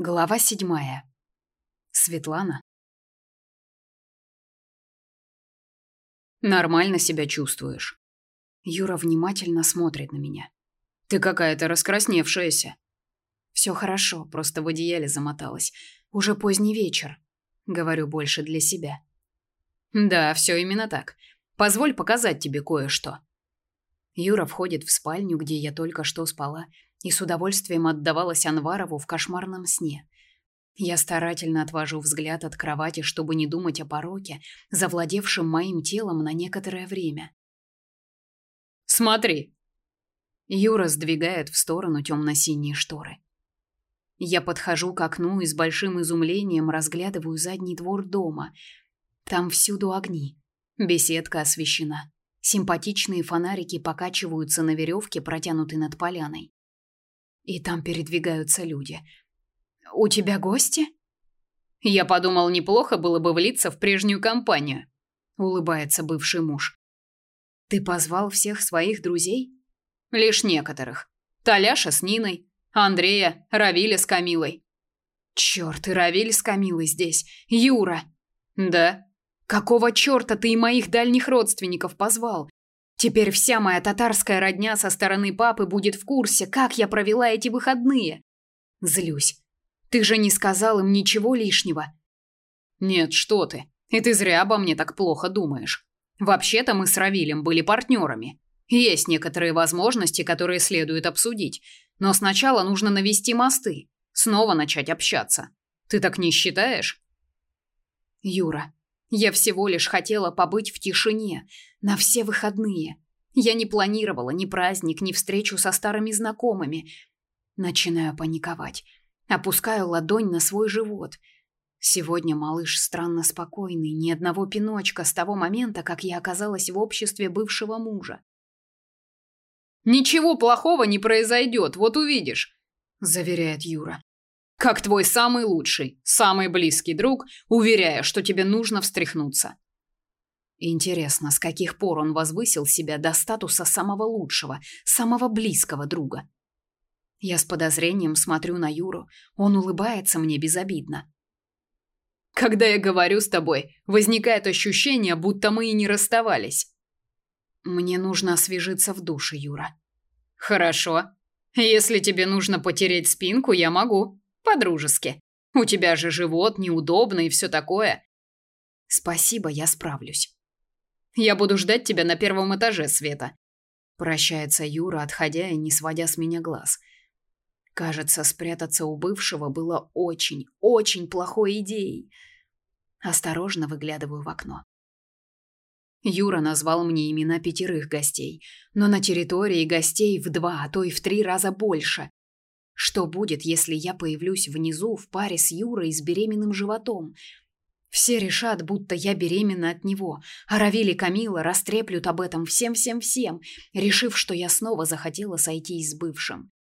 Глава седьмая. Светлана. Нормально себя чувствуешь. Юра внимательно смотрит на меня. Ты какая-то раскрасневшаяся. Все хорошо, просто в одеяле замоталась. Уже поздний вечер. Говорю больше для себя. Да, все именно так. Позволь показать тебе кое-что. Юра входит в спальню, где я только что спала, и с удовольствием отдавалась Анварову в кошмарном сне. Я старательно отвожу взгляд от кровати, чтобы не думать о пороке, завладевшем моим телом на некоторое время. «Смотри!» Юра сдвигает в сторону темно-синие шторы. Я подхожу к окну и с большим изумлением разглядываю задний двор дома. Там всюду огни. Беседка освещена. Симпатичные фонарики покачиваются на веревке, протянутой над поляной. И там передвигаются люди. У тебя гости? Я подумал, неплохо было бы влиться в прежнюю компанию, улыбается бывший муж. Ты позвал всех своих друзей? Лишь некоторых. Таляша с Ниной, Андрея, Равиля с Камилой. Черт, и Равиль с Камилой здесь. Юра. Да. Какого черта ты и моих дальних родственников позвал? Теперь вся моя татарская родня со стороны папы будет в курсе, как я провела эти выходные. Злюсь. Ты же не сказал им ничего лишнего. Нет, что ты? И ты зря обо мне так плохо думаешь. Вообще-то мы с Равилем были партнерами. Есть некоторые возможности, которые следует обсудить, но сначала нужно навести мосты, снова начать общаться. Ты так не считаешь? Юра, я всего лишь хотела побыть в тишине на все выходные. Я не планировала ни праздник, ни встречу со старыми знакомыми. Начинаю паниковать. Опускаю ладонь на свой живот. Сегодня малыш странно спокойный, ни одного пиночка с того момента, как я оказалась в обществе бывшего мужа. Ничего плохого не произойдет, вот увидишь, заверяет Юра. Как твой самый лучший, самый близкий друг, уверяя, что тебе нужно встряхнуться. Интересно, с каких пор он возвысил себя до статуса самого лучшего, самого близкого друга? Я с подозрением смотрю на Юру. Он улыбается мне безобидно. Когда я говорю с тобой, возникает ощущение, будто мы и не расставались. Мне нужно освежиться в душе, Юра. Хорошо. Если тебе нужно потереть спинку, я могу. По-дружески. У тебя же живот неудобно и все такое. Спасибо, я справлюсь. Я буду ждать тебя на первом этаже, Света. Прощается Юра, отходя и не сводя с меня глаз. Кажется, спрятаться у бывшего было очень, очень плохой идеей. Осторожно выглядываю в окно. Юра назвал мне имена пятерых гостей, но на территории гостей в два, а то и в три раза больше. Что будет, если я появлюсь внизу в паре с Юрой с беременным животом? Все решат, будто я беременна от него, а Равиль и Камила растреплют об этом всем-всем-всем, решив, что я снова захотела сойти с бывшим.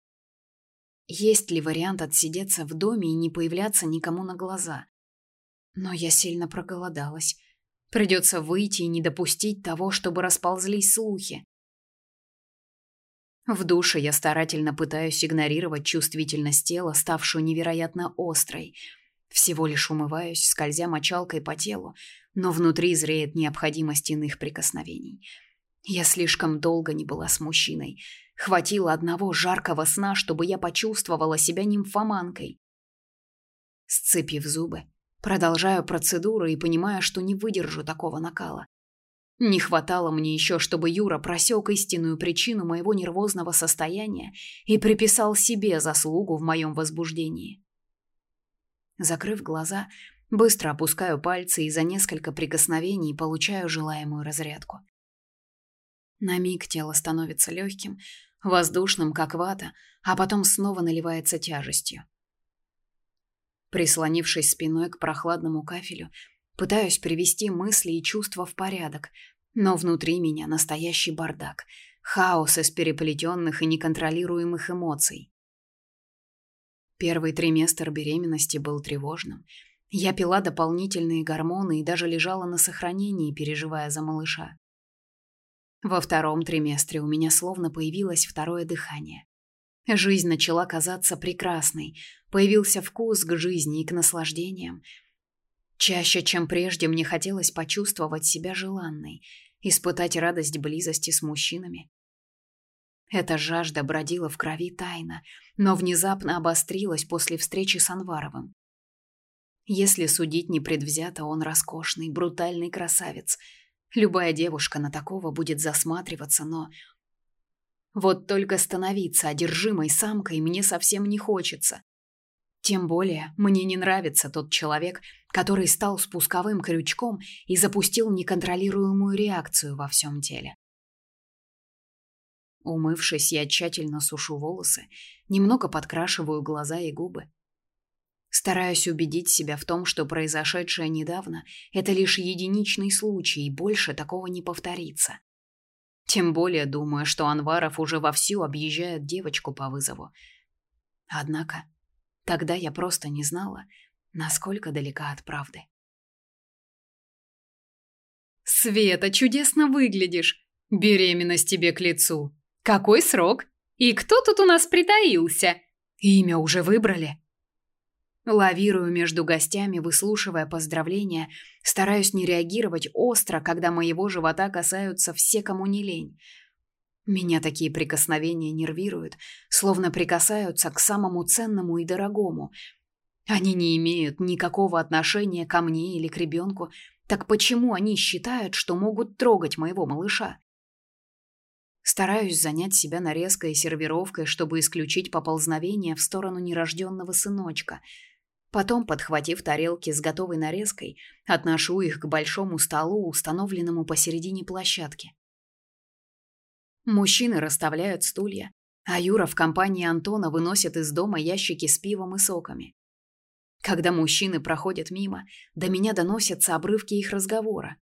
Есть ли вариант отсидеться в доме и не появляться никому на глаза? Но я сильно проголодалась. Придется выйти и не допустить того, чтобы расползлись слухи. В душе я старательно пытаюсь игнорировать чувствительность тела, ставшую невероятно острой. Всего лишь умываюсь, скользя мочалкой по телу, но внутри зреет необходимость иных прикосновений. Я слишком долго не была с мужчиной. Хватило одного жаркого сна, чтобы я почувствовала себя нимфоманкой. Сцепив зубы, продолжаю процедуру и понимаю, что не выдержу такого накала. Не хватало мне еще, чтобы Юра просек истинную причину моего нервозного состояния и приписал себе заслугу в моем возбуждении. Закрыв глаза, быстро опускаю пальцы и за несколько прикосновений получаю желаемую разрядку. На миг тело становится легким, воздушным, как вата, а потом снова наливается тяжестью. Прислонившись спиной к прохладному кафелю, Пытаюсь привести мысли и чувства в порядок, но внутри меня настоящий бардак, хаос из переплетенных и неконтролируемых эмоций. Первый триместр беременности был тревожным. Я пила дополнительные гормоны и даже лежала на сохранении, переживая за малыша. Во втором триместре у меня словно появилось второе дыхание. Жизнь начала казаться прекрасной, появился вкус к жизни и к наслаждениям. Чаще, чем прежде, мне хотелось почувствовать себя желанной, испытать радость близости с мужчинами. Эта жажда бродила в крови тайно, но внезапно обострилась после встречи с Анваровым. Если судить непредвзято, он роскошный, брутальный красавец. Любая девушка на такого будет засматриваться, но... Вот только становиться одержимой самкой мне совсем не хочется. Тем более, мне не нравится тот человек, который стал спусковым крючком и запустил неконтролируемую реакцию во всем теле. Умывшись, я тщательно сушу волосы, немного подкрашиваю глаза и губы. Стараюсь убедить себя в том, что произошедшее недавно – это лишь единичный случай, и больше такого не повторится. Тем более думаю, что Анваров уже вовсю объезжает девочку по вызову. Однако тогда я просто не знала, насколько далека от правды. «Света, чудесно выглядишь! Беременность тебе к лицу!» Какой срок? И кто тут у нас притаился? Имя уже выбрали? Лавирую между гостями, выслушивая поздравления, стараюсь не реагировать остро, когда моего живота касаются все, кому не лень. Меня такие прикосновения нервируют, словно прикасаются к самому ценному и дорогому. Они не имеют никакого отношения ко мне или к ребенку, так почему они считают, что могут трогать моего малыша? Стараюсь занять себя нарезкой и сервировкой, чтобы исключить поползновение в сторону нерожденного сыночка. Потом, подхватив тарелки с готовой нарезкой, отношу их к большому столу, установленному посередине площадки. Мужчины расставляют стулья, а Юра в компании Антона выносит из дома ящики с пивом и соками. Когда мужчины проходят мимо, до меня доносятся обрывки их разговора.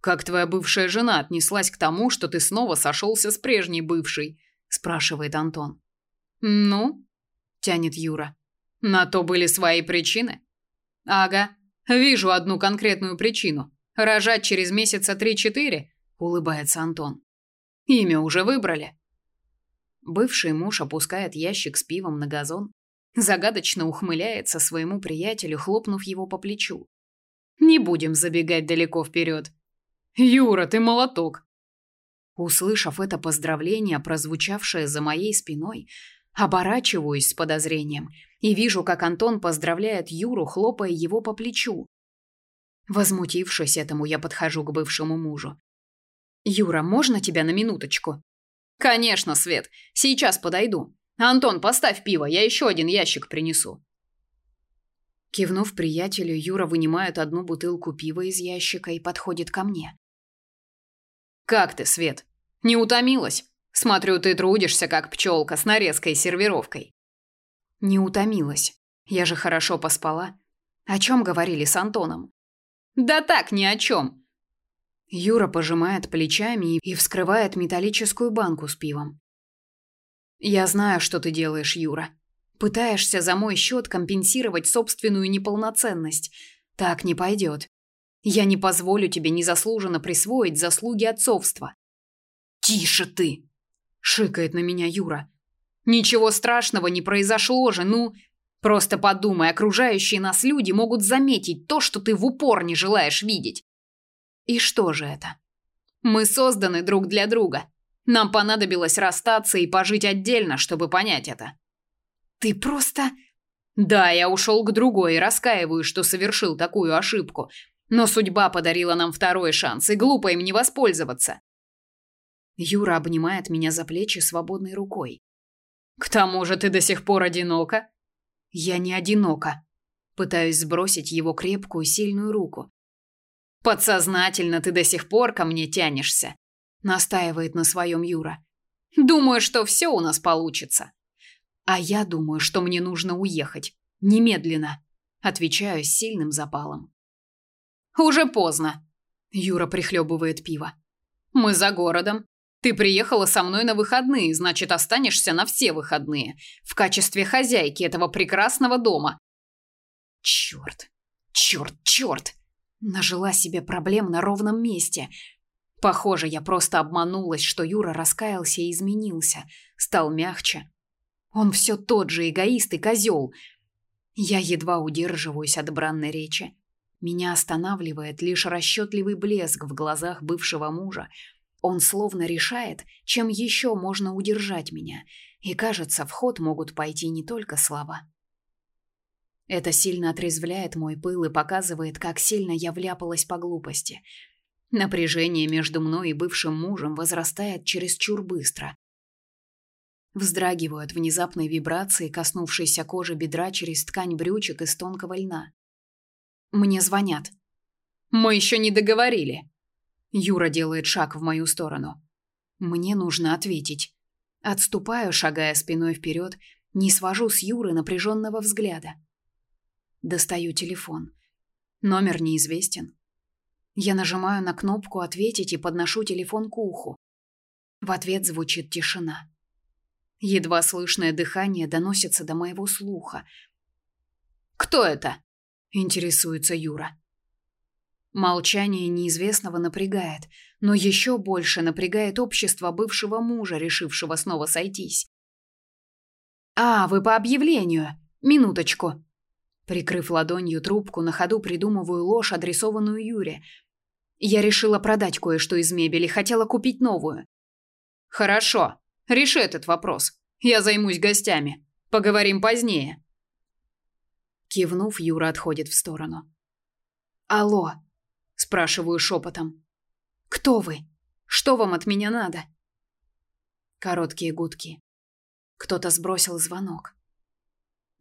Как твоя бывшая жена отнеслась к тому, что ты снова сошелся с прежней бывшей? спрашивает Антон. Ну, тянет Юра. На то были свои причины. Ага, вижу одну конкретную причину. Рожать через месяца три-четыре, улыбается Антон. Имя уже выбрали. Бывший муж опускает ящик с пивом на газон, загадочно ухмыляется своему приятелю, хлопнув его по плечу. Не будем забегать далеко вперед. Юра, ты молоток. Услышав это поздравление, прозвучавшее за моей спиной, оборачиваюсь с подозрением и вижу, как Антон поздравляет Юру, хлопая его по плечу. Возмутившись этому, я подхожу к бывшему мужу. Юра, можно тебя на минуточку? Конечно, Свет. Сейчас подойду. Антон, поставь пиво, я еще один ящик принесу. Кивнув приятелю, Юра вынимает одну бутылку пива из ящика и подходит ко мне. Как ты, Свет? Не утомилась? Смотрю, ты трудишься как пчелка с нарезкой и сервировкой. Не утомилась. Я же хорошо поспала. О чем говорили с Антоном? Да так, ни о чем. Юра пожимает плечами и вскрывает металлическую банку с пивом. Я знаю, что ты делаешь, Юра. Пытаешься за мой счет компенсировать собственную неполноценность. Так не пойдет. Я не позволю тебе незаслуженно присвоить заслуги отцовства. Тише ты, шикает на меня Юра. Ничего страшного не произошло же, ну, просто подумай, окружающие нас люди могут заметить то, что ты в упор не желаешь видеть. И что же это? Мы созданы друг для друга. Нам понадобилось расстаться и пожить отдельно, чтобы понять это. Ты просто Да, я ушел к другой и раскаиваюсь, что совершил такую ошибку, но судьба подарила нам второй шанс, и глупо им не воспользоваться. Юра обнимает меня за плечи свободной рукой. К тому же ты до сих пор одинока? Я не одинока. Пытаюсь сбросить его крепкую, сильную руку. Подсознательно ты до сих пор ко мне тянешься, настаивает на своем Юра. Думаю, что все у нас получится. А я думаю, что мне нужно уехать немедленно, отвечаю с сильным запалом. Уже поздно. Юра прихлебывает пиво. Мы за городом. Ты приехала со мной на выходные, значит, останешься на все выходные в качестве хозяйки этого прекрасного дома. Черт, черт, черт! Нажила себе проблем на ровном месте. Похоже, я просто обманулась, что Юра раскаялся и изменился, стал мягче. Он все тот же эгоист и козел. Я едва удерживаюсь от бранной речи. Меня останавливает лишь расчетливый блеск в глазах бывшего мужа. Он словно решает, чем еще можно удержать меня, и, кажется, в ход могут пойти не только слова. Это сильно отрезвляет мой пыл и показывает, как сильно я вляпалась по глупости. Напряжение между мной и бывшим мужем возрастает чересчур быстро. Вздрагиваю от внезапной вибрации, коснувшейся кожи бедра через ткань брючек из тонкого льна. Мне звонят. Мы еще не договорили. Юра делает шаг в мою сторону. Мне нужно ответить. Отступаю, шагая спиной вперед, не свожу с Юры напряженного взгляда. Достаю телефон. Номер неизвестен. Я нажимаю на кнопку «Ответить» и подношу телефон к уху. В ответ звучит тишина. Едва слышное дыхание доносится до моего слуха. «Кто это?» – интересуется Юра. Молчание неизвестного напрягает, но еще больше напрягает общество бывшего мужа, решившего снова сойтись. «А, вы по объявлению. Минуточку». Прикрыв ладонью трубку, на ходу придумываю ложь, адресованную Юре. Я решила продать кое-что из мебели, хотела купить новую. «Хорошо. Реши этот вопрос. Я займусь гостями. Поговорим позднее. Кивнув, Юра отходит в сторону. Алло, спрашиваю шепотом. Кто вы? Что вам от меня надо? Короткие гудки. Кто-то сбросил звонок.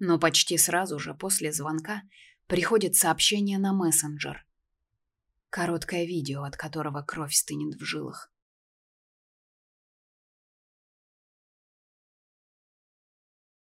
Но почти сразу же после звонка приходит сообщение на мессенджер. Короткое видео, от которого кровь стынет в жилах.